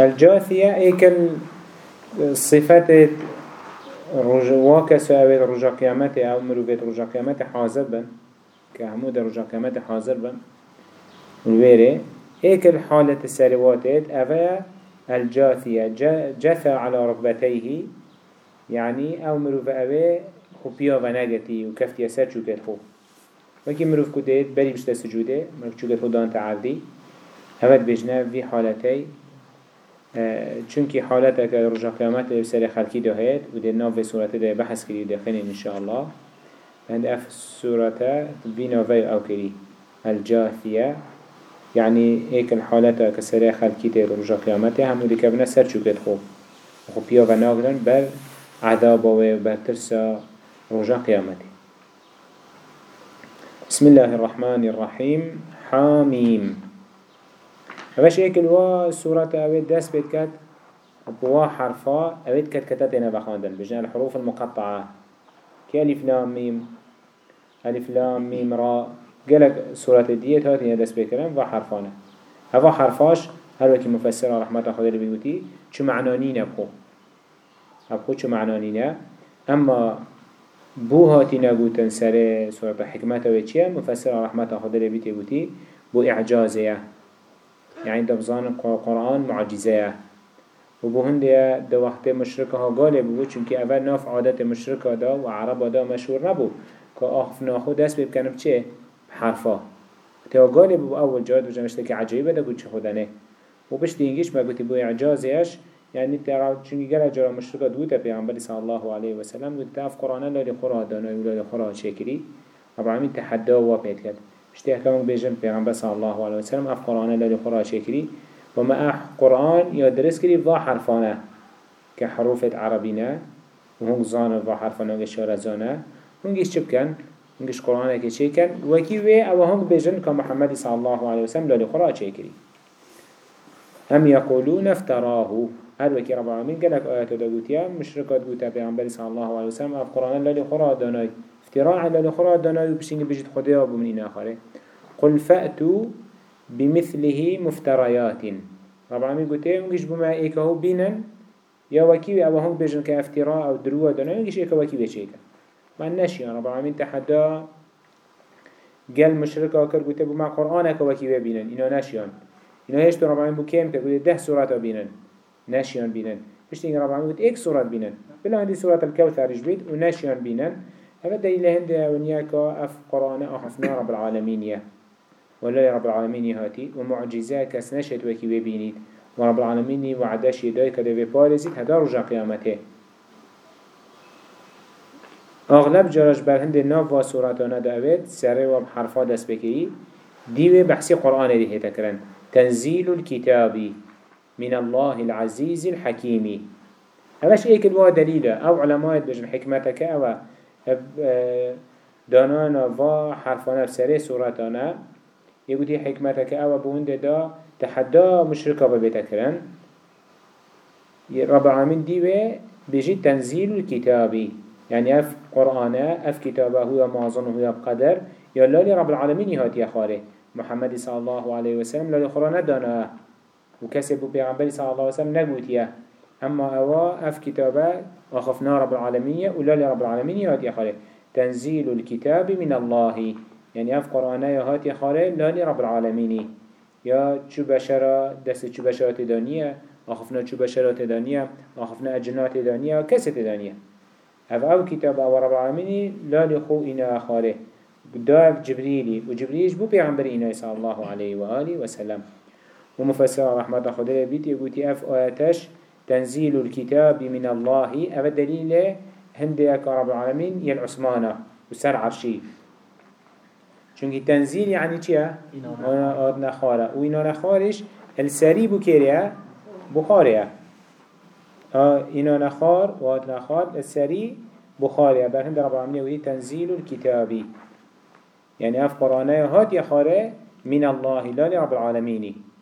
الجاثية ايكل صفات واكا سوابت رجا قيامته أو مروفيت رجا قيامته حاضر بن؟ كهمود رجا قيامته حاضر بن؟ الويري ايكل حالة السرواتات افا الجاثية جثى على ركبتيه يعني أو مروف اوه خبيا وناغتي وكفتي سر چوكت خو. وكي مروف كدت بري بشتا سجوده مروف چوكت خو دان تعردي همت بجنا في حالتي چونكي حالتك رجع قيامت بسر خلقي ده هيت وده ناف سورة ده بحث كري دخين إن شاء الله عند أف سورة بينا في أو كري الجاثية يعني هيك الحالة كسر خلقي ده رجع قيامته هم دي كبنا سر شو كده خو خو بيا وناغلن بر عذاب وبر ترسى رجع قيامته بسم الله الرحمن الرحيم حاميم هواش هيك الوا سورة اويد دست بيت كات بوا حرفا اويد كات كتاتنا بخاندن بجنا الحروف المقطعة. كي ألف لام ميم ألف لام ميم را. قالك سورة ديت هاتين دست بيكرن و حرفانه هوا حرفاش هر وكي مفسر رحمة خدا اللي بيقولي شو معنانين أبخو أبخو شو معنانين أما بو هاتي نقوتن سر سورة حكمة وچيه مفسر رحمة خدا اللي بيقولي بو إعجازية. یعنی يعني بزان قرآن معجزة و بو هنده ده وقت مشرکه ها گاله بو چونکه اول ناف عادت مشرکه دا و عرب دا مشهور نبو که آخف ناخو دست بکنم چه؟ حرفا. تا گاله بو اول جا و جمشته که عجایبه دا گوچه خودنه. و بشت اینگیش ما گوتی بو اعجازیش یعنی ترا چونکه گره جرا مشرکه دوتا پیغمبری صلی الله علیه وسلم گوتی تا اف قرآنه لالی خورا دانای و لالی خورا چکری و بعمین تحدا و پیت کرد. اشتيا كمان بيجن پیغمبر صلى الله عليه وسلم اف قرآن لالي قرآن شكري وما اح قرآن يدرس كري ضا حرفانه كحروف عربينا وهم زانا ضا حرفانه وشارة زانا هنگيش چه بكن هنگيش قرآن كي چه كن وكي وي أو هنگ بيجن كمحمد صلى الله عليه وسلم لالي قرآن شكري هم يقولون افتراه هر وكي رب العالمين قالك آيات داوتيا مشركات قوتا پیغمبر صلى الله عليه وسلم اف قرآن لالي قرآن داناي افتراع على الأخرى دنايو بشينج بجد خديا وبمنين آخره قل فأتوا بمثله مفتريات. رب العالمين قلت إيه ونجيش بما إيكاهو بينا يا وكيوي أو هم بجن كافتراء أو دروا دنايو ونجيش إيكا وكيوي شيكا. ما نشي رب العالمين تحدى قال مشركة وكر قلت بما قرآنك وكيوي بينا إنو ناشيان إنو هيشتو رب العالمين بكيم تقول ده سورة بينا ناشيان بينا بشتين رب العالمين قلت إيك سورة بينا بلا عندي سورة الكوثر جبيت وناشيان بينا هذا دليل هنده ونياكا أف قرآن أخفنا رب العالمين يه ولا رب العالمين هاتي. ومعجزة كس وكي ببينيد ورب العالمين وعدش يداي كده ببارزيد هذا رجع قيامته. أغلب جرش بر هند ناف و سوراتانا دعوت سره و حرفا دست بكري. ديوه بحثي قرآن دي هتكرن تنزيل الكتاب من الله العزيز الحكيم. هلاش ايك الوا دليل؟ أو علماء بجن حكمتك أو دانانا و حرفانا سره سورتانا يقولي حكمتك أو بونده دا تحدى مشركة ببيتكرن رب العالمين ديوه بيجي تنزيل الكتابي يعني اف قرآن اف كتابه هو معظم هو بقدر يا لالي رب العالمين هاتي خاره محمد صلى الله عليه وسلم لالي قرآن دانا. وكسب بيغمبر صلى الله عليه وسلم نقوتيه أما أوا أف كتابه أخفنا رب العالمين ولالي رب العالمين هاتي خاره تنزيل الكتاب من الله. يعني أف قرآن يا هات يا خاله لاني رب العالمين. يا شو بشرة دست شو بشرة دانية أخفنا شو بشرة دانية أخفنا أجنات دانية كسة دانية اف أو كتاب أو رب العالمين لاني خو إنا خاله داف جبريلي وجبريلش بو بيغمبر إنا صلى الله عليه وآله وسلم ومفسر رحمة خدا بيت يقول اف آياتش تنزيل الكتاب من الله. اف دليل هندك رب العالمين ين عثمانه وسر عرشي. چونكي تنزيل يعني چيا؟ آد نخاره و اینا نخارش السري بو كيريا بخاريا. اینا نخار و آد نخار السري بخاريا. بر هند رب العالمين ودي تنزيل الكتابي يعني أف قرآنه هات يخاره من الله لا لرب العالمين.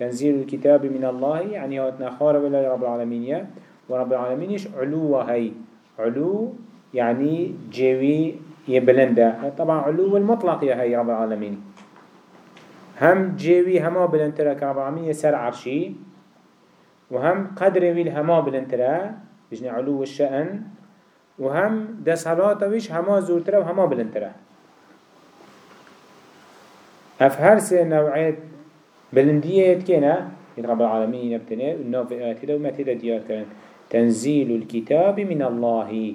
تنزيل الكتاب من الله يعني هات نخاره ولا لرب العالمين ورب العالمين علوه هاي علو يعني جوي يبلنده طبعا علو المطلق يا هاي رب العالمين. هم جوي هما بلندترك رب العالمين يسر عرشي. وهم قدر ويل هما بلنترا بجن علو الشأن. وهم صلاة ويش هما زورترا وهما هر سه نوعية بلندية كنا رب العالمين يبتنى والنوف آتي وما تدا ديار كان تنزيل الكتاب من الله.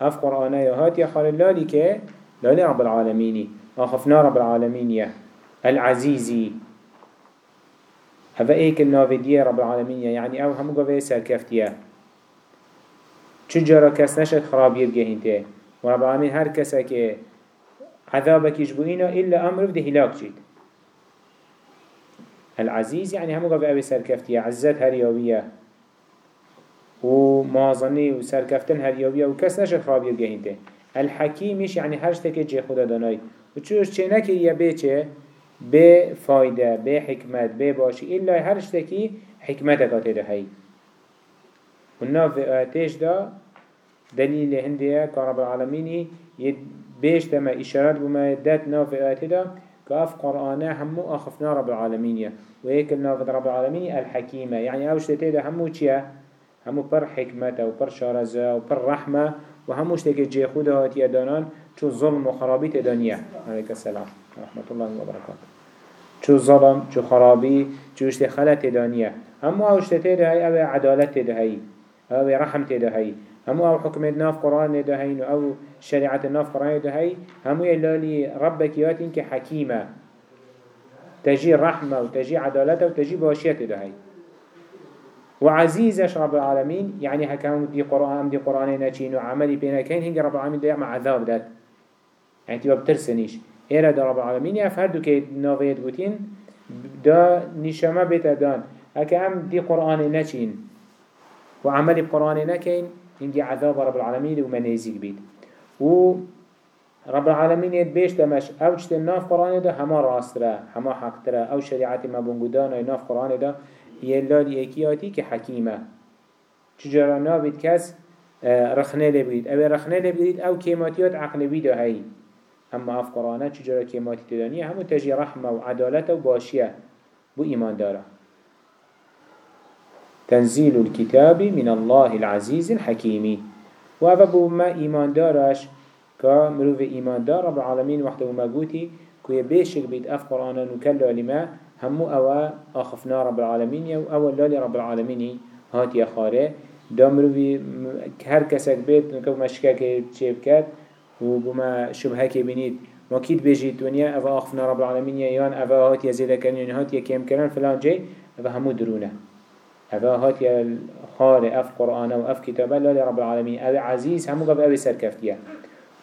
أف قرآن يهات يا خال الله لك لا رب العالمين. أخفنا رب العالمين يا العزيزي هذا إيك النوف دي رب العالمين يعني أو هم قوة سركفتيا چجارا کس نشد خراب يبقى هنته ورب العالمين هر کسا که عذابك يجبوينا إلا أمر بده هلاك جيد العزيز يعني همو قوة أبي سركفتيا عزت هريوية ومازني وسركفتن هريوية وكس نشد خراب يبقى هنته الحكيمش يعني هر شتك جي خدا داناي وچوش چه نكي يبه چه؟ به فايدة به تده هاي آتش دا دليل هندية كرب العالمين يد بيش تما إشارات بما يدات ناف آتش دا كاف قرآن همو أخفنا رب العالمين وهيك الناف رب العالمين الحكيمة. يعني أوش تتده همو چيا همو پر حكمة و پر شارزة و پر رحمة و هموش تكي جي خود هاتي دانان چو ظلم و خرابي تدانية عليك السلام رحمة الله وبركاته چو ظلم چو خرابي چو اشت خلت تدانية همو اوش تتده هاي أو عدالت تده هاي أو رحم تده هاي همو آو حكم ناف قرآن ده هاي آو شريعة ناف قرآن ده هاي همو يلالي ربك ياتين كحكيمة تجي رحمة وتجي عدالة وتجي باشية ده هاي وعزيزش رب العالمين يعني هكام دي قرآن دي قرآن ناچين وعملي بينا كين هنگي رب العالمين ده مع عذاب دات يعني تبا بترسنيش إيرا دا رب العالمين يفهدو كي ناويت بوتين دا نشامة بيتا دان. هكام دي قرآن ناچين وعملي بقرآن ناكين هنگي عذاب رب العالمين وما نيزيك بيت. و رب العالمين يتبيش دمش أو جت ناف قرآن ده هما راسترا هما حقترا أو شريعة ما بنقودان ناف قرآن ده يلال يكياتي كحكيمة چجارا نابد كس آه، رخنه لبريد أو رخنه لبريد أو كيماتيات عقل بيده هاي اما اف قرآن چجارا كيماتي تدانية همو تجي رحمة وعدالة وباشية بو ايمان داره تنزيل الكتاب من الله العزيز الحكيم. وهذا بو ما ايمان دارش كمروف ايمان دار رب العالمين وحده ما قوتي كوي بيشك بيت اف قرآن نكلا لما همو أوا أخفنا رب العالمين يو أول لالي رب العالمين هات يا خاره. دامرو في هر كسك بيت نكو مشكاك تشيب كات وبما شبهك بنيت ما كيد بيجي دنيا أفا أخفنا رب العالمين يان أفا هات يا زيدا كان هات يا كيم كان فلان جاي أفا همو درونه. أفا هات يا خاره أف قرآن وأف كتابة لالي رب العالمين. أبي عزيز همو قبل أبي سركفتيا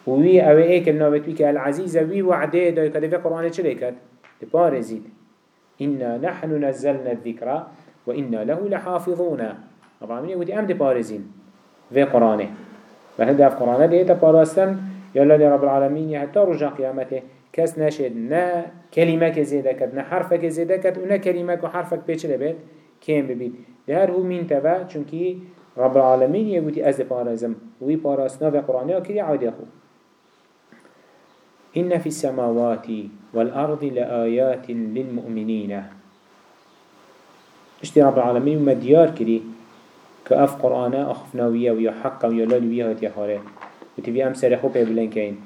ووي أبي إيك النابت بيك. العزيز وي وعده دا كده في قرآن چلي تبارزيد إنا نحن نزلنا الذكرى وإنا له لحافظون. طبعا من يقول أم بارزين في قرآنه. فهذا في قرآنه دي تبارستن يلا لرب العالمين حتى رجع قيامته. كس نشد. نا كلمة كزيدة كد نا حرفة كزيدة كد ونا كلمة وحرفك بيش لبيت كيم ببيت ده هو مين تبع چونكي رب العالمين يقول أز بارزم وي بارسنا في قرآنه وكري عادي أخو إن في السماوات والأرض لآيات للمؤمنين اشتي رب العالمين وما ديار كري كأف قرآن أخفناوية ويا حقا ويا لالوية هاتي خاري وتبي أم سرخو ببلن كين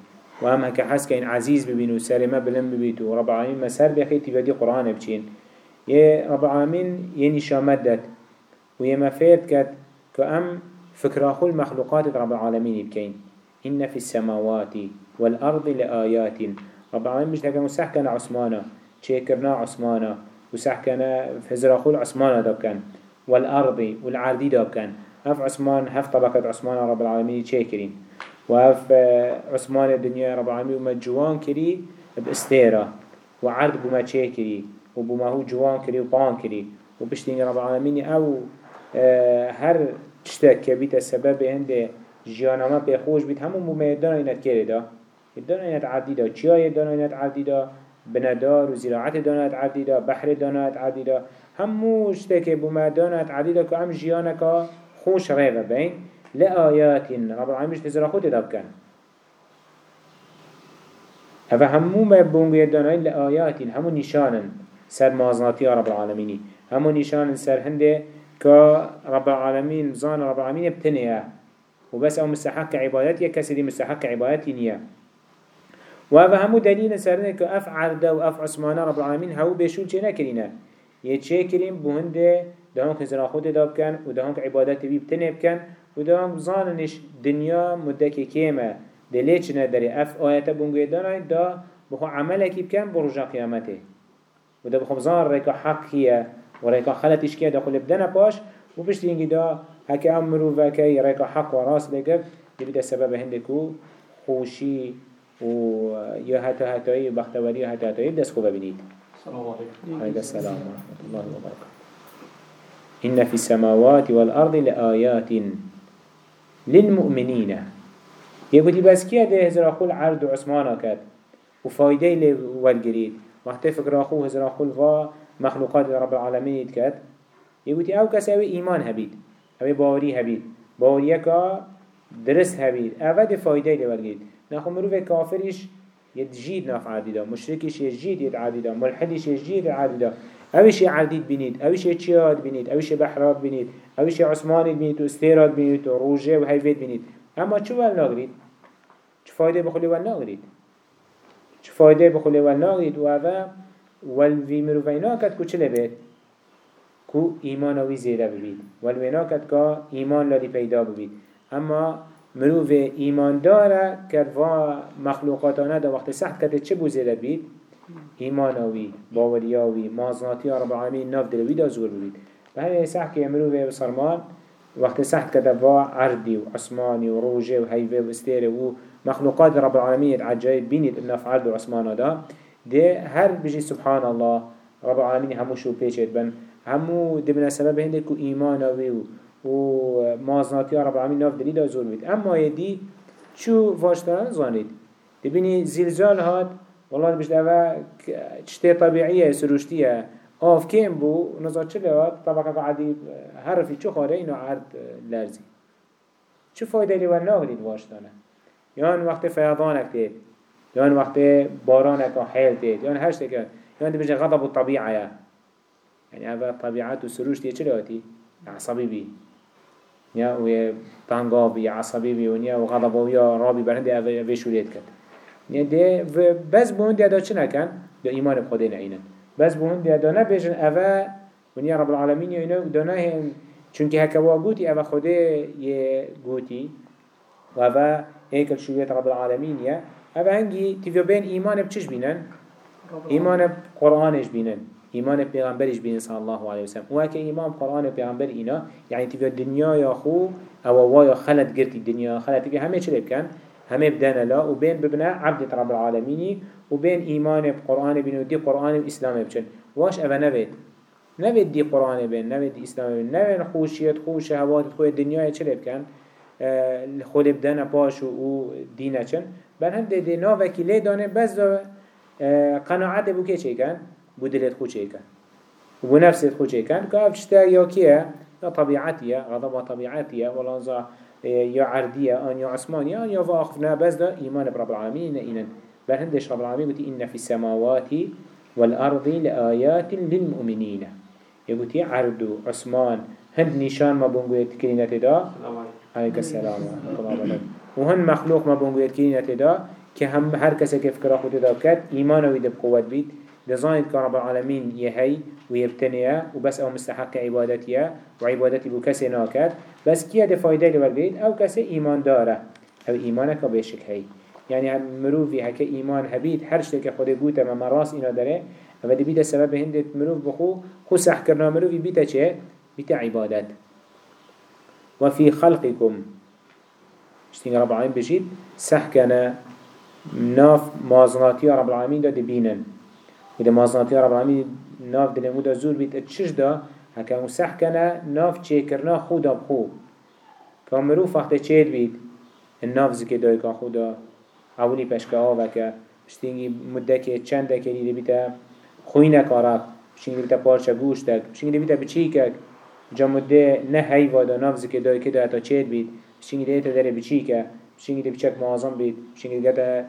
وهم هكا حس كين عزيز ببينو سر ما بلن ببيتو رب العالمين مسار بخي تبي دي قرآن بچين يا رب العالمين يني شامدت ويا مفيد كت كأم فكراخو المخلوقات رب العالمين بكين إن في السماوات والأرض لآيات رب العالمين مش نكا مسحكنا عثمانا شكرنا عثمانا وسحكنا فزراخول عثمانا دابكن والأرض والعردي دابكن هف عثمان هف طبقة عثمان رب العالمين شاكرين وهف عثمان الدنيا رب العالمين وما جوان كري باستيرا وعرض بما شاكري وبما هو جوان كري وطان كري وبشتين رب العالمين أو هر تشتاك كبيت السبب هنده جيانا ما بيخوش بيت همو مميدان اينات كيري دا. دان اينات عردي دا. چياي دان اينات عردي دا؟ بندار وزراعت دانات عردي دا. بحر دانات عردي دا. همو اشتاك بميدانات عردي دا كو ام جيانا كا خوش ريغة بين لآيات رب العالمين مش تزرع خود دا بكن هفا همو ما بونغي داناين لآيات همو نشانا سر مازناتي رب العالمين همو نشانا سر هنده كرب العالمين زان رب العالمين بتنيا وبس أو مستحق عبادات يا كسي دي مستحق عبادات نيا وهذا همو دليل سرنا كأف عردا وأف عثمانه رب العالمين هاو بيشول چه نكرينا يتشي كريم بهنده دهان كزرا خود داب كان ودهان عبادات بي بتنب كان ودهان زاننش دنيا مدك كيما دليچ ندري أف آيات بونگوه دانا دا بخو عملك بكن برجا قيامته وده بخو زان ريكا حق هي وريكا خلتش كيه دخل بدنا باش وبشتينجي دا هكا أمرو وكي ريكا حق وراس لقب يبدأ السبب هندكو خوشي و يا هتا هتاي بختواري هتا هتاي دست خوبه بنيت. السلام عليكم. عليكم السلام ورحمة الله وبركاته. إن في السماوات والأرض لآيات للمؤمنين. يقول بس كيه ده هزر أخو العرض عثمانا كات وفايدة اللي والجريد وقت فكر أخو هزر أخو الفا مخلوقات رب العالمين كات يقول أو كسوي إيمان هبيد أبي باوري هبيد باوريك درس هبيد أفاد فايده اللي والجريد نخو مروف كافرش يتجيد ناف عاديدا مشركش يجيد يد عاديدا ملحدش يجيد عاديدا اوش عديد بنيد اوش تشياد بنيد اوش بحرات بنيد اوش عثماني بنيد واستيراد بنيد وروجه وهيفيد بنيد اما چو ول ناغريد چو فايده بخولي ول ناغريد چو فايده بخولي ول ناغريد و اوه والوی مروفینا کد کو چله بید کو ایمان وی زیده ببید. والوینا کد که ایمان لالی پیدا ببید. اما مروف ایمان داره که و مخلوقاتانه دا وقت سخت کده چه بو زیده بید؟ ایمانوی باوریاوی مازناتی رب العالمین ناف دلوی دا زور بید و همه سخت که مروف بسرمان وقت سخت کده و عردی و عثمانی و روجه و حیوه و استیره و مخلوقات رب العالمین عجایب بینید ناف عرد و عثمان دا ده هر بجي سبحان الله رب العالمين همو شو بيشت بن. همو ده من السبب هنده كو إيمان ويو و مازناتي رب العالمين ناف دليل زور بيت أما يدي شو فاشتران زانيد ده بيني زلزال هاد والله بجد أفا تشتي طبيعية سروشتية آف كيم بو نظر چله هاد طبقا قاعدي هرفي چو خاره إنو عرض لرزي شو فايدة لي ناغليد يان وقت فيضانك تيد يان وقت بارانك حيل تيد يان هشت كان يان دي بجي غضب الطبيعة يا يعني هذا طبيعات وسروش تيه چلو هاتي عصبي بي يا و تنگا بي عصبي بي ونيا وغضب ويا رابي برهند اوه شوريت كد يعني دي بس بون دي ادا چنا كان دي ايمان بخده نعينا بس بون دي ادا نبيجن اوه ونيا رب العالمين ينو دانا هم چونك هكا واقوتي اوه خده يه قوتي وهذا هيك شوية رب العالمين يا. اوه هنگي تفيو بين ايمان بچش بينن؟ ايمان بقرآنش بينن. ايمان پیغمبرش بین صلی الله علیه وسلم. و که ایمان قرآن پیغمبر اینا یعنی تبیا دنیا یا خو أو وایا خلط گرتی دنیا خلط گرتی همه چلی بکن همه بدن لا. و بین ببنا عبد رب العالمینی و بین ایمان قرآن بین و دی قرآن و إسلام بچن. واش اوه نوید نوید دی قرآن بین نوید دی إسلام بین. نوید خوشیت خوش هوات خوی دنیا چلی بکن خود بدن پاش و دینه چن بل هم دی ناوکی لی دانه بس قناعت بو که چه کن؟ بو دلت خو چيكن وبو نفست خو چيكن كاف شتا يا كيه يا طبيعتية غضب طبيعتية ولا نزا يا عردية أن يا عثمانية أن يا فاخفنا بس ده إيمان برب العالمين إنن بل هندش رب العالمين قلت إن في السماوات والأرض لآيات للمؤمنين يقول عرض عثمان هند نشان ما بونغويت كلينة دا عليك السلام ورحمة الله وهن مخلوق ما بونغويت كلينة دا كهم هر كسا كيف كرا خود دا بكات إيمانه ويدب قوة بيت. دزاين كرب العالمين يهي ويبتنيا وبس أو مستحق عبادتيا وعبادتي بو كسي ناكد بس ده فايدة لولد أو كسي إيمان دارة. أو ايمانك بيشك هي. يعني مروفي هكا إيمان هبيد حرش لك خود قوتا ما مراس اينا داره دي بيدا سبب هندت مروف بخو خو سح كرنا مروفي بيتا چه؟ بيتا عبادت. وفي خلقكم. اشتين رب العالمين بجيد سح كان ناف مازناتي رب العالمين دا دبينن. وده مازناتي رب العالمين ناف دلمو دا زور بيت اتشش دا هكا مسح كنا ناف کرنا خودا بخو. كامرو فقط چهد بيت الناف زكي داي كان خودا. اولی پشکه ها وکه پشتینگی مده که چند که دیده بیتا خوی نکارک پشتینگی بیتا پارچه گوشتک پشتینگی بیتا بچیکک جا مده نه هی وادا نفز که دای که دا تا چید بید. پشتینگی دیتا داره بچیکه پشتینگی دی بچک معظم بید. پشتینگی دیتا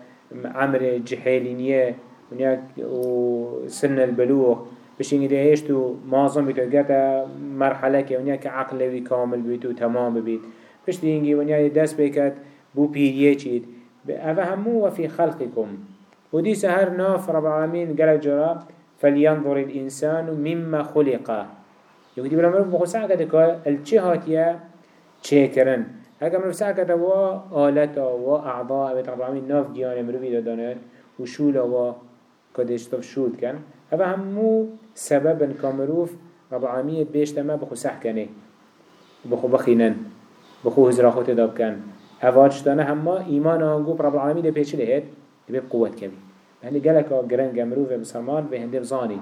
عمر جحیلینیه و سن البلوغ. بشینگی دهیش تو مازم بیتو گتا مرحله که ونیا که عقل وی کامل بیت و تمام بید. پشت اینگی ونیا دست بکد بو پیریه چید. اوه همو وفي خلقكم ودي سهر ناف رب العالمين قال جرا فلينظر الإنسان مما خلقه. يقول بلا مروف بخو ساعة كده الچه هاتيا چه کرن هكا مروف ساعة كده و آلتا و أعضاء بيت رب العالمين ناف جيان مروفي دادانات و شولا و كدشتف شول كان هذا همو سبب كامروف رب العالمين بيشتما بخو سح كنه بخو بخينن بخو هزراخو تداب كان دانه هما ایمان آنگو رب العالمین ده پیچه لهید ده قوت کبی هنده گلک گرنگ مروف مسلمان به هنده بزانی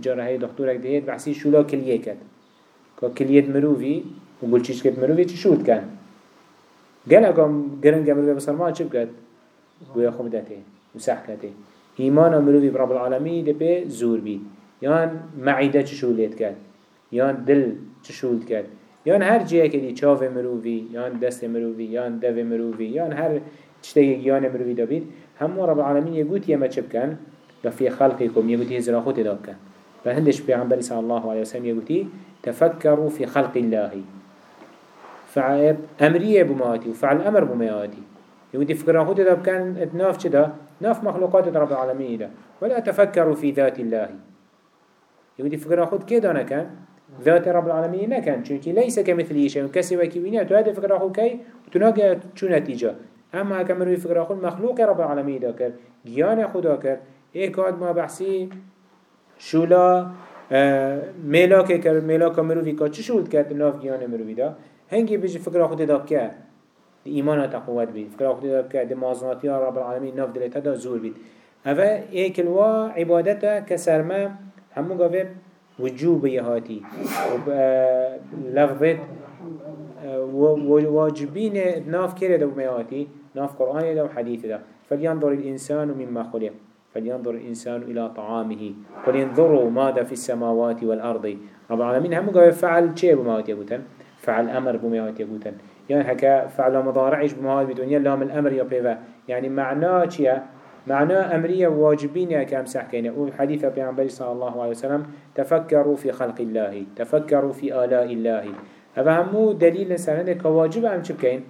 جارة های دکتورک دهید بحثی شولا کلیه کد که کلیت مروفی و بلچیش کد مروفی چی شود کن گلک گرنگ مروف مسلمان چی بکد گویا خوب داته مسح کده ایمان مروفی رب العالمین ده به زور بید یان معیده چی شولید کد یان دل چی شولد کد یان هر جیه که دی چاو مرووی یان دست مرووی یان دو مرووی یان هر چتگی گیان مرووی دابید همو رب العالمین یه گوتی اما چه بکن؟ لفی خلقكم يقولي هزرا خود داب كان فهندش بيعنبري صلى الله عليه وسلم يقولي تفكروا في خلق الله. فعل أمرية بماتي وفعل أمر بماتي. يقولي فكرا خود داب كان اتناف چدا ناف مخلوقات رب العالمين ده ولا تفكروا في ذات الله. يقولي فكرا خود كده كان؟ ذات رب العالمين نكن چونك ليس كمثله شيء. كسي وكي تو هذا فكرة أخو كي؟ وتناقى شو نتيجة؟ أما هكا مروي فكرة أخو المخلوق رب العالمين دا كر جيان خدا كر إيه كاد ما بحسي شولا آه ملاك كر ملاك مروي كاد چه شولد كرد ناف جيان مروي دا هنگي بيجي فكرة أخو دا كر إيمانه تقوات بيت فكرة أخو دا كر دمازناتي رب العالمين ناف دلتا دا زور بيت هذا إيه كلوا عبادته كسرما همو قابل وجوب يهاتي لفظت واجبين ناف كره دو ميهاتي ناف قرآن دو حديث دو فلينظر الإنسان مما خلق. فلينظر الإنسان إلى طعامه فلينظروا ماذا في السماوات والأرض. رب العالمين هم قال فعل شيء بمهات يقولن فعل أمر بمهات يقولن يعني هكا فعل مضارعش بمهات بدنيا؟ لهم الأمر يا يعني معناه شيء معنى أمرية واجبين يا كام سحكينا وحديث بيعنبري صلى الله عليه وسلم تفكروا في خلق الله تفكروا في آلاء الله. هذا همو دليل سنة كواجب أم شبكين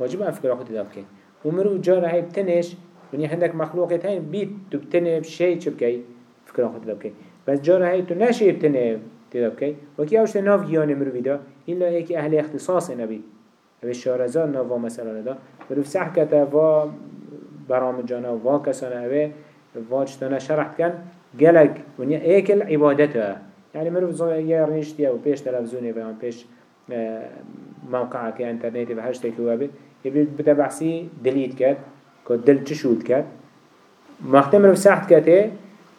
واجب أم فكرة خود دابكين ومرو جارة هاي بتنش وني عندك مخلوقات هاي بيت تبتنب شيء شبكين فكرة خود دابكين بس جارة هاي تناشي بتنب تدابكين وكي أوش ناف جيان مرو بيدا إلا هيك أهل اختصاص نبي هذا الشارزان نافا مثلا دا. مرو في سحكة برام جانا و کسانا اوه واجتانا شرح کن. گلک ونیا ایکل عبادته يعني مروف زو يا رنشتيا وبيش تلفزيوني و بيش آه، موقع که انترنتی و هشت که وابد يبي بحثي دليت كات كود دل تشود كات مختم مروف ساحت كاته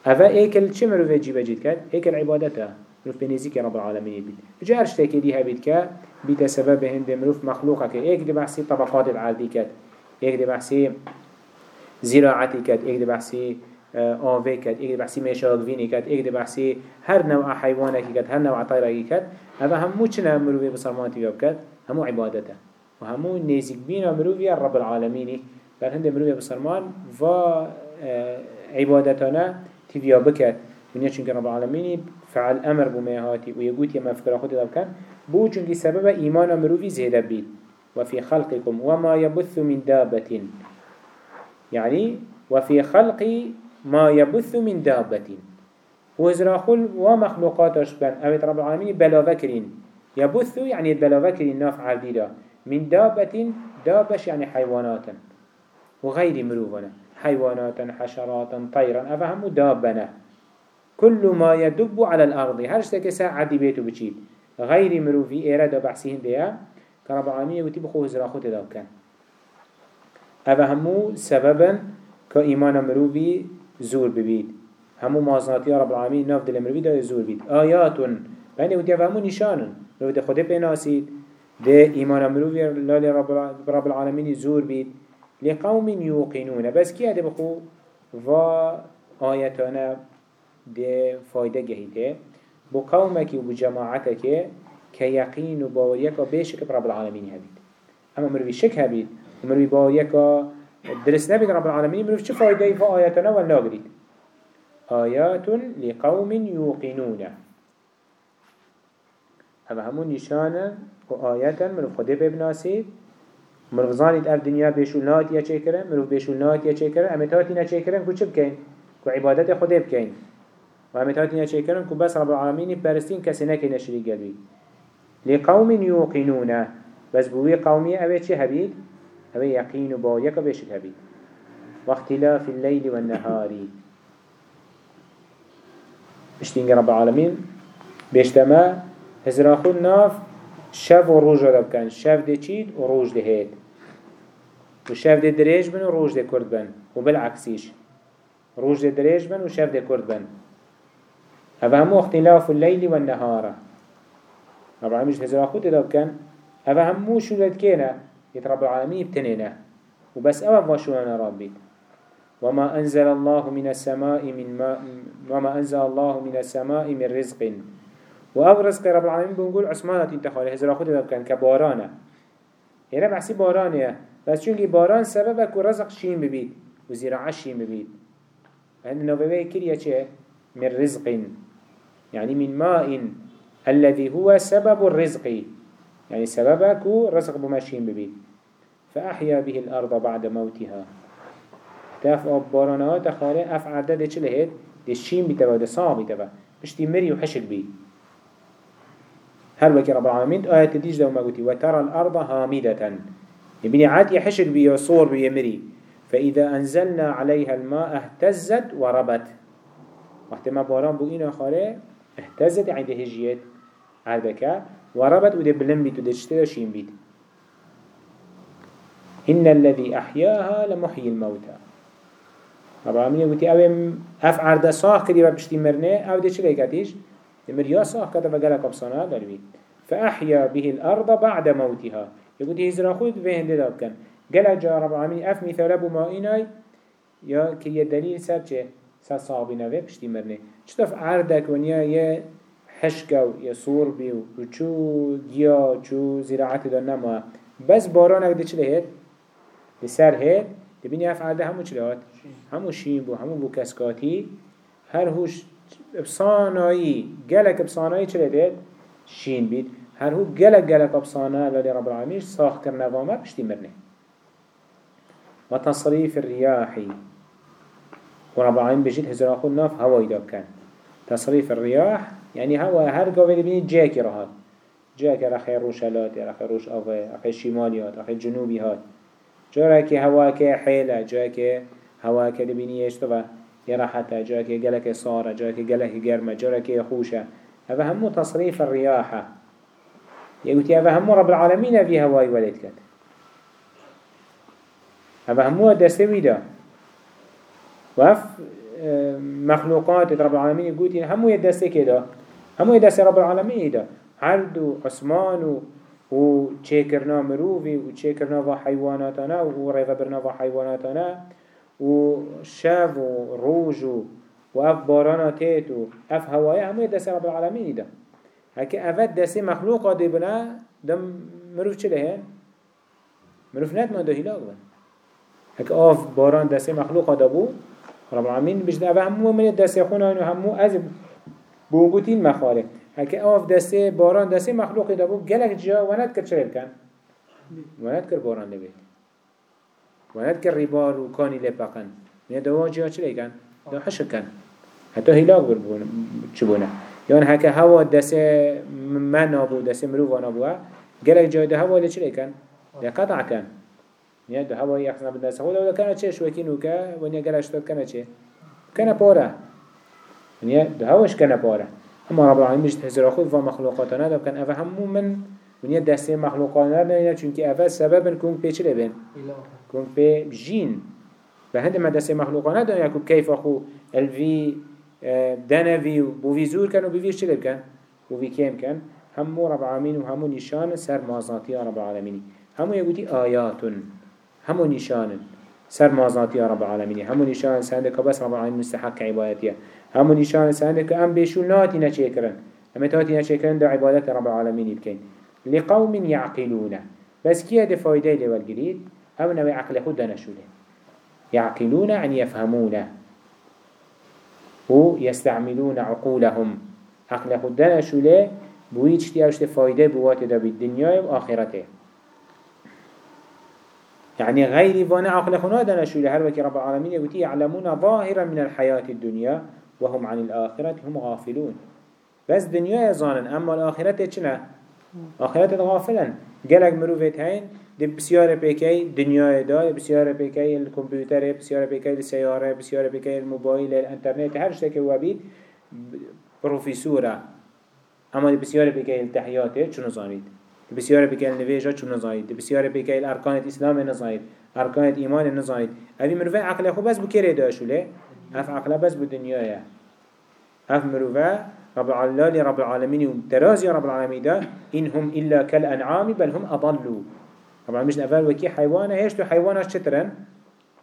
أفا إيكل چه مروف جيبه جيد كات إيكل عبادته مروف بنزيك رب العالمين بيت بجا ارشتاكي دي هبيت كا بيت سبب هند مروف مخلوقه كا إيك دي بحثي طبقات العالدي كات إيك دي بحثي زراعتی کد ایک بحثی آوه کد ایک بحثی میشاگوینی کد ایک بحثی هر نوع حیوانه کد هر نوع طیره کد اوه همو چنه مروی بسرمانتی بیاب کد همو عبادته و همو نیزیک بین مروی رب العالمینی. بر هنده مروی بسرمان و عبادتانه تیویا بکد ونیا چونکه رب العالمینی فعل أمر بمهاتی و یگوت یه مفکر خود داب کن بو چونکه سبب ایمان مروی زیده بید. وفي خلقكم وما يبث من دابة يعني وفي خلق ما يبث من دابة وزراخل ومخلوقاتش بن. أبيت رب العالمين بلاوكرين يبث يعني بلاوكرين ناف عرديدا من دابة دابش يعني حيوانات وغير مروفنا حيوانات حشرات طيرا أفهم دابنا. كل ما يدب على الأرض هرش تكسا عدي بيتو بچيد غير مروفي إيراد بحسين ديا كرب العالمين وتبخو هزراخو تداب كان هذا همو سببا كإيمان مروفي زور ببيت. همو مازناتي رب العالمين ناف دل مروفي دا زور بيت آيات بأنه ودي همو نشانا لو دي خده بناسيد ده إيمان مروفي لالي رب العالمين زور بيت لقوم يوقنون. بس كي هذا بخو؟ و آياتنا ده فايدة جهيته بو قومك و جماعتك كيقين و باوريك و بيشك رب العالمين هبيت اما مروفي شك هبيت مروي با يكا درس نبيد رب العالمين مروي چه فايده في آياتنا ولا ناقريد آيات لقوم يوقنون هذا همون نشانا وآيات من خده ببناسي مروف زانيت اف دنيا بيشولنات يا چه کرن مروف بيشولنات يا چه کرن امتاتي نا چه کرن كو چه بكين كو عبادت خده بكين و امتاتي نا چه کرن كو بس رب العالمين برستين كسي نكي نشري قلبي لقوم يوقنون بس بوي قومي اوه چه هبيد اوه يقين بايك بيشت هبيد واختلاف الليل والنهار بشتين رب العالمين بيشتما هزراخون ناف شف و روژ را بکن شف ده چید و روژ ده هید و شف ده دریج بن و روژ ده کرد بن. و بالعکسیش. روژ ده دریج بن و شف ده کرد بن. هذا همو اختلاف الليل والنهار رب مش هزر أخوت إذا كان هذا همو شو لد كينا يترب العالمين بتنينه وبس أول واشوانا ربي وما أنزل الله من السماء من ما وما أنزل الله من السماء من رزق. و أو رزق رب العالمين بنقول عثمانات انتخالي هزر خود ده كان كبارانة. هنا بحسي بارانة. بس چونكي باران سببك و رزق شين ببيت؟ و زراعة شين ببيت. هند نوبه كريا چه؟ من رزق. يعني من ماء. الذي هو سبب الرزق. يعني سببك رزق بمشين ببيت. فأحيا به الأرض بعد موتها. تاف أب بارانات خالي أف عدد چه لهيت؟ دي الشين بتبا دي صعب بتبا بشتي مري وحشك بيه هل وكي رب العالمين آية تديج دو مقوتي وترى الأرض هامدة يبني عاد يحشر بي صور بيمري فإذا أنزلنا عليها الماء اهتزت وربت وقت ما باران بوئينا خاله اهتزت عند هجيت عردك وربت وده بلن بيت وده اشترى شين بيت إن الذي أحياها لمحيي الموتى. رب العالمين يقولي أو أف عرض صاح كدي بشتي مرنه أو ده چلي كتيش المريا صاح كده فقالك أبصانا دلوي فأحيا به الأرض بعد موتها. يقول هزرا خود فين داب كان. قال جا رب العالمين أف مثال أبو ما إناي؟ يا كي الدليل سب چه؟ سب صعبنا في بشتي مرنه. چطف عردك ونيا يا حشكو يا صور بي وچو گيا چو زراعت دا نما. بس بارانك ده چله هيد لسر هيد تبيني أف عرده همو چله هات همو شين بو همو بو كسكاتي هر هوش بصانایی گلک بصانایی چه دید؟ شین بید هر هو گلک گلک بصانه للی رب العالمین ساخ کرنه وامه بشتی مرنه و تصریف الرياحي ورب العالمين بجد هزر أخو الناف هواي داب كان تصريف الرياح يعني هوا هر قوة بني جاكي رهات جاكي رخي روشالات رخي روش أغي رخي شماليات رخي جنوبيات جاكي هواكي حيلة جاكي هواكي لبني يشتغل يا راحتا جاك جلك صارة جاك جلك جرمة جاك خوشة. هذا هم تصريف الرياحة يقول هذا هم رب العالمين في هواي ولد هذا هم دستوي ده وف مخلوقات رب العالمين يقول هم يدست كده هم يدست رب العالمين ده عرض عثمان و چه مروفي و چه کرنا حيواناتنا و ريفا برنا حيواناتنا و شاف و روج و و اف بارانا تيت و اف هواي همو دست رب العالمين ده هكي افت دست مخلوقا دي بنا دم مروف چه لهن؟ مروف نت ما ده هلاك بن هكي اف باران دست مخلوقا ده بو رب العالمين بجد اف همو من دست خونا و همو از بوغوتين مخالق هكي اف دست باران دست مخلوقي ده بو گلك جا ونت كر چه بكن؟ ونت كر باران وهد كر ربار وكاني لبقن من دوا جا چلي كان؟ دوا حشر كان. حتى هلاك بربون چبونه يعني هكا هوا دس من نابو دس مروف نابوه قالك جاي ده هوا لچلي كان ده قطع كان يعني ده هوا يحسن بدس هو لو كان چه؟ شوكين وكا ونيا قال اشتد كان چه؟ كان بورا يعني ده هواش كان بورا اما رب العالمين مش تهزر خود ومخلوقاتنا ده كان افهم من ونیا دسته مخلوقات نه چونکه اول سبب کن پیچ لبن کن پی جین و هند ما دسته مخلوقات نه یکو کیف خو الوی دنوی و بوی زور کن و بوی چه کن بوی کم کن همو رب العالمین و همو نشان سر مازاتی رب العالمین همو یگوتی آیاتون همو نشان سر مازاتی رب العالمین همو نشان سنده که بس رب العالمین مستحق عبادتیه همو نشان ناتی نچه کرن اما تاتی نچه کرن دا عبادت رب العالمین بکن. لقوم يعقلون بس كيه دي فايدة لول جديد أو نوي عقل خود دانشوله يعقلون عن يفهمون. و يستعملون عقولهم. عقل خود دانشوله بوي چتی اوشت فایده بوات دا بید دنیای و آخرته. يعني غير وأنا عقل خنا دانشوله هر وكي رب العالمين يقول يعلمون ظاهرا من الحياة الدنيا وهم عن الآخرة هم غافلون. بس دنيا يزانن أما الآخرة چنا آخرت غافلا گلک مروفت هين دي بسيارة بيكي دنيا دا بسيارة بيكي الكمبيوتر بسيارة بيكي السيارة بسيارة بيكي الموبايل الانترنت هر شتك هو بيت بروفيسورة اما التحيات شنو زانيد دي بسيارة بيكي النفيجة شنو زانيد دي بسيارة بيكي الاركان الاسلام نزانيد اركان الايمان نزانيد ابي مروفت عقل خو بس بكيري داشو ليه اف عقل بس بدنيا اف مروفت رب العالمين رب العالمين وترازي رب العالمين ده إنهم إلا كالأنعام بل هم أضلوا اما مش اول وکی حیوانه هيش تو حیوانش چطرن؟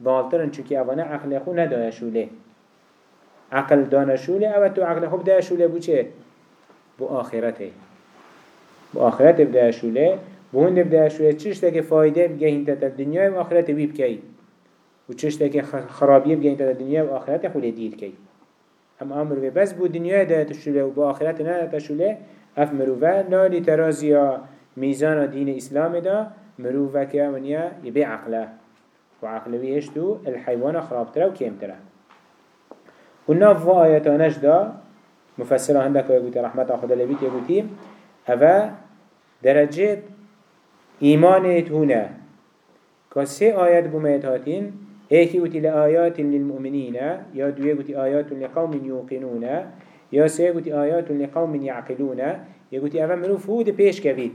بالترن چونکه اوانه عقل خو ندانه شوله عقل دانه شوله او تو عقل خو بده شوله بو چه؟ بو آخرته بو آخرت بده شوله بو هند بده شوله چشتا که فایده بگه هینتا تا دنیا و آخرت وی بکی و چشتا که خرابیه بگه هینتا تا دنیا و آخرت خوله دیر کی اما امر به بس بو دنیا ده شوله و بو آخرت نه ده شوله اف مروفه نالی ترازی میزان دین اسلام ده که منیا یبه عقله و عقله بیشتو الحيوان خرابتره و کمتره و ناف و آیتانش ده مفسره هندك يقول رحمة خدا لبيت يقول هذا درجة إيمانه هنا كسي آيات بميت هاتين ايكي قلت لآيات للمؤمنين يا دوية قلت آيات لقوم يوقنون يا سي قلت آيات لقوم يعقلون يا أفهم منو فود بيش كبيد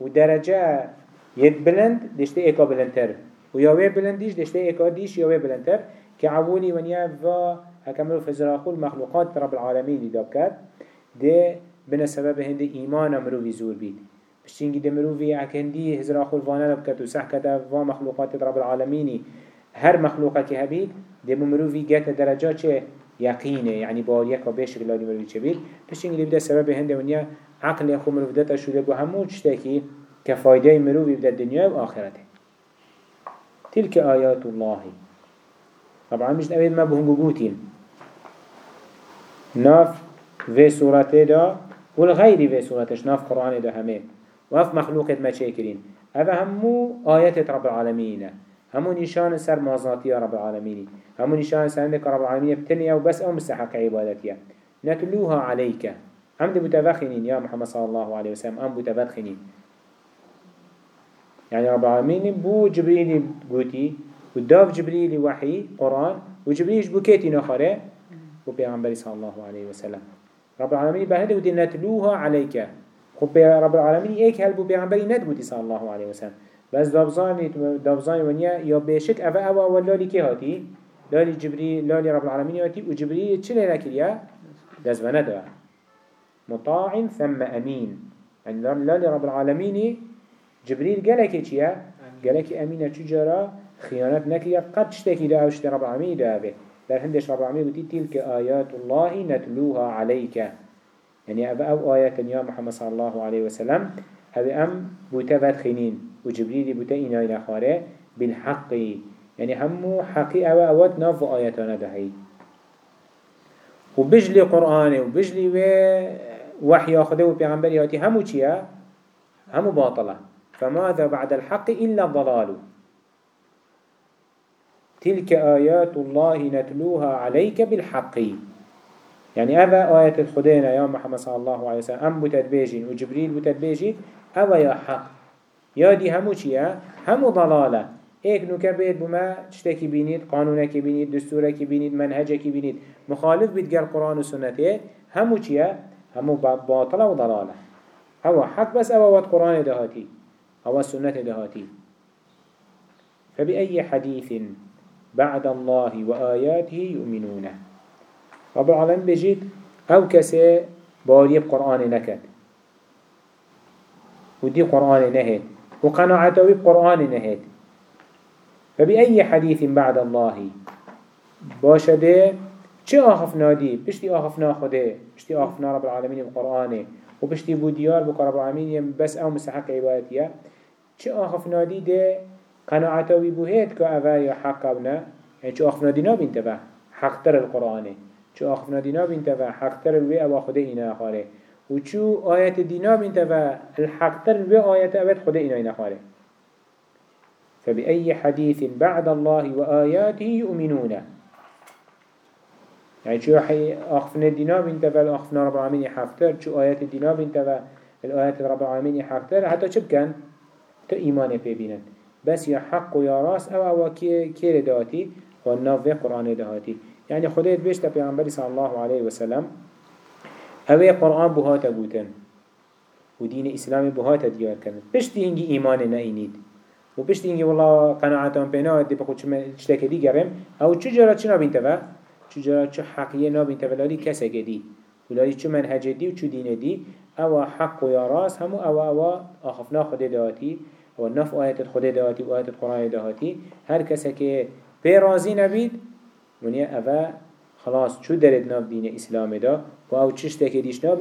ودرجة يد بلند دشتي ايكا بلندتر ويا وي بلنديش دشتي ايكا ديش يا وي بلندتر كعبولي ونيا فا هكملوا في زراخو المخلوقات رب العالمين داب كات ده بنا سبب هندي إيمان مروفي زور بيد بشتينجي ده مروفي عكندي هزراخو الفانا بكت وسح كتا فا مخلوقات رب العالمين هر مخلوقه که هبید ده مروفی گت درجات چه یقینه یعنی با یک و بیش گلالی مروفی چه بید پس این بده سبب هنده ونیا عقل خو مروف دتا شده بو همو چتاکی که فایده مروفی بده دنیا و آخرته. تلك آيات الله. طبعا مش نبيد ما بهم بقوتين ناف في سورته دا والغير في سورتش ناف قرآن دا همين وف مخلوقات ما شاكرين هذا همو آيات رب العالمين همو نشان سر مازناتي رب العالمين همو نشان سر عندك رب العالمين بتنيا وبس أو مستحق عبادتيا نتلوها عليك هم دي متفخنين يا محمد صلى الله عليه وسلم أم متفخنين يعني رب العالمين بو جبريل قوتي وداف جبريل وحي قرآن وجبريل بو كيتي نخره وبيغمبري صلى الله عليه وسلم. رب العالمين بهذا ودي نتلوها عليك. خب رب العالمين إيك هل بو بيغمبري ندقوتي صلى الله عليه وسلم. بس دابزاني دابزاني ونيا يا بيشك أفا أوا أول لالي كي هاتي؟ لالي جبريل لالي رب العالمين هاتي؟ وجبريل تشلي لكريا دزبنا دا مطاع ثم أمين. يعني لالي رب العالمين جبريل قالك چيا قالك أمينة تجارة خيانات نكريا قد تشتكي دا أوشت رب العالمين دا به در هندش رب العالمين قلت تلك آيات الله نتلوها عليك. يعني أبا أو آيات يا محمد صلى الله عليه وسلم. هذا أم بوتفت خنين وجبريل بوتا إنا إلى خاره بالحق. يعني همو حقي أو أوات ناف آياتنا دهي. وبجلي قرآن وبجلي وحي أخذه وبيغمبري هاتي همو چيا؟ همو باطلة فماذا بعد الحق إلا الضلال؟ تلك آيات الله نتلوها عليك بالحق. يعني أبا آيات الخدين يا محمد صلى الله عليه وسلم. أم بتدبيجين؟ وجبريل بتدبيجين؟ أو يا حق؟ يا دي همو چيا همو ضلالة. إيك نوكا بيت بما تشتكي بينيد قانونك بينيد دستورك بينيد منهجك بينيد مخالف بيتقال قرآن وسنته همو چيا همو باطلة وضلالة هو حق بس أو وات قرآن دهاتي. أو سنة دهاتي. فبأي حديث بعد الله وآياته يؤمنون؟ رب العالمين بجيت أو كسي باريب قرآن نكت. ودي قرآن نهت. وقناعته بقرآن نهيت فبأي حديث بعد الله؟ باشده چه آخفنا دي؟ بشتي آخفنا خده بشتي آخفنا رب العالمين بقرآنه. وبشتي بوديار بك رب العالمين بس أو مستحق عبادتيا چه آخفنا دي ده قناعته بهيت كأفا يا حق ابنا يعني چه آخفنا دي نابين تبع حق تر القرآن چو آخفنا دینا بین تفا حقتر الوی أو خود اینا خاره و چو آیت دینا بین تفا الحقتر الوی آیت اوید خود اینا اینا خاره فبأي حديث بعد الله وآياته يؤمنون يعني شو حي أخفنا الدينا بنت فالأخفنا رب العالمين حقتر شو آيات الدينا بنت فالآيات رب العالمين حقتر حتى شو كان تو ایمان پی بس یا حق و یا راست او او کیر دهاتی؟ و نوه قرآن دهاتی. یعنی خدایت بشت پیغمبر صلی الله علیه و وسلم او قرآن بهات گوتن. و دین اسلام بهات دیار کردن پشت اینگی ایمان نینید. و پشت اینگی والله قناعتان پینا دی بخود چتک دیگرم او چجورا چی و؟ چو چجورا چه حقیه نابین تفا لالی کسه گدی ولالی چه منهج دی و چو دین دی. او حق و یا راست همو او او آخفنا خدای دهاتی. و نف آیت خدا دهاتی و آیت قرآن دهاتی. هر کسی که پی رازی نبید منی اوه خلاص چو درد ناف دین اسلام دا و او چشت که دیش و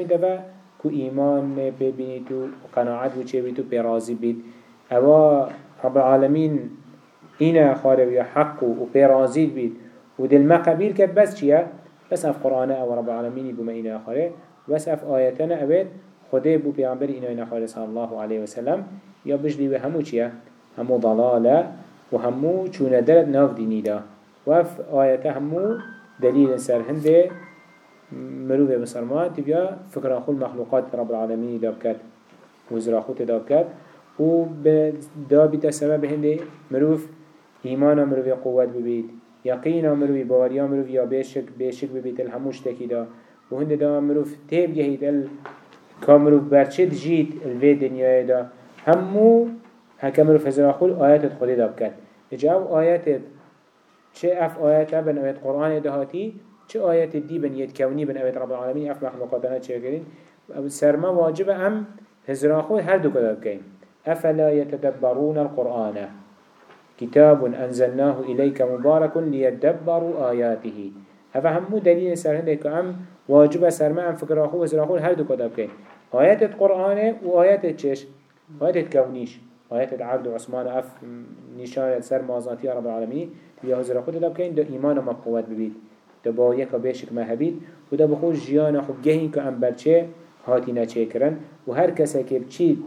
کو ایمان ببینی تو قناعت و چه بید تو پی رازی بید. اوه رب العالمین اینا خارب یا حق و پی رازی بید. و دل ما قبیل کد بس چیه؟ بس اف قرآن او رب العالمینی بوم اینا خاره بس اف آیتنا اوید خدا بو پیامبر اینا اینا خاره صلی الله علیه و سلم. يا بجلي وهمو چيا همو ضلالة وهمو چون دلت ناف ديني دا وف آياته همو دليل سر هنده مروفه بسرمان تبيا فكرة خل مخلوقات رب العالمين دابكت وزرا خود دابكت و دا بیت سبب هنده مروف ایمان مروف قوت ببید یقین مروف باوریا مروف یا بیشک بیشک ببید الهموش تکی دا. و هنده دا مروف تیب گهید ال کامروف برچه جید الوی دنیای دا. همو مروف هزار خول آیات خودی دا بکد اجا أو آیات چه اف آیات بن آیات قرآن دهاتی چه آیات دی بن ید کونی بن آیات رب العالمین اف مخلوقاتنا چه کرین سرما واجب ام هزار خول هر دو کداب کن أفلا يتدبرون القرآن؟ كتاب أنزلناه إليك مبارك ليدبروا آياته. أفهمو دليل سر هندك أم واجب سر ما أم فكر أخوه وزر أخوه هل دو كتاب آيات القرآن وآيات التشش آيات الكونيش آيات العبد وعثمان أف نشان سر مازاتي رب العالمين. يا وزر أخوه تداب كين دو إيمان ما قوات ببيت. دو بايك بيشك ما هبيت. وده بخوش جيانا خب جهين كأم برچه هاتي نچه کرن. و هر کسی که بچید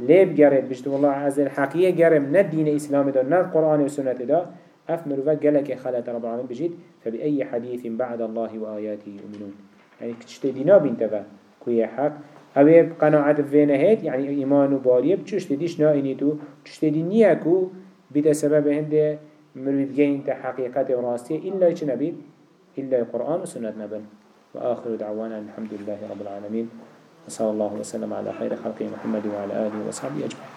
ليب جرب بجد والله عز الحقيقة جرب ندين إسلام دا ند قرآن وسنة دا أف مروفات جلك خلت رب العالمين بجد فبأي حديث بعد الله وآياته يؤمنون يعني كتشت دينا بنتفا كوية حق. هذا قناعة فينا هيت يعني إيمان وبارية بتشت ديش نائنيتو تشت دينيكو بدا سبب هنده مروف جين تحقيقات وراستية إلا يتنبي إلا القرآن وسنة نبن وآخر دعوانا الحمد لله رب العالمين وصلى الله وسلم على خير خلقه محمد وعلى آله وصحبه أجمعين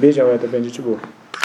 بيجا ويا تبنجي